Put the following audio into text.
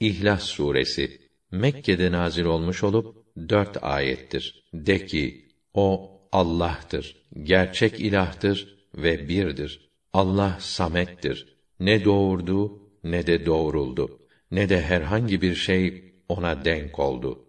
İhlas suresi Mekke'de nazil olmuş olup dört ayettir. De ki, o Allah'tır, gerçek ilahtır ve birdir. Allah samettir. Ne doğurdu ne de doğruldu. Ne de herhangi bir şey ona denk oldu.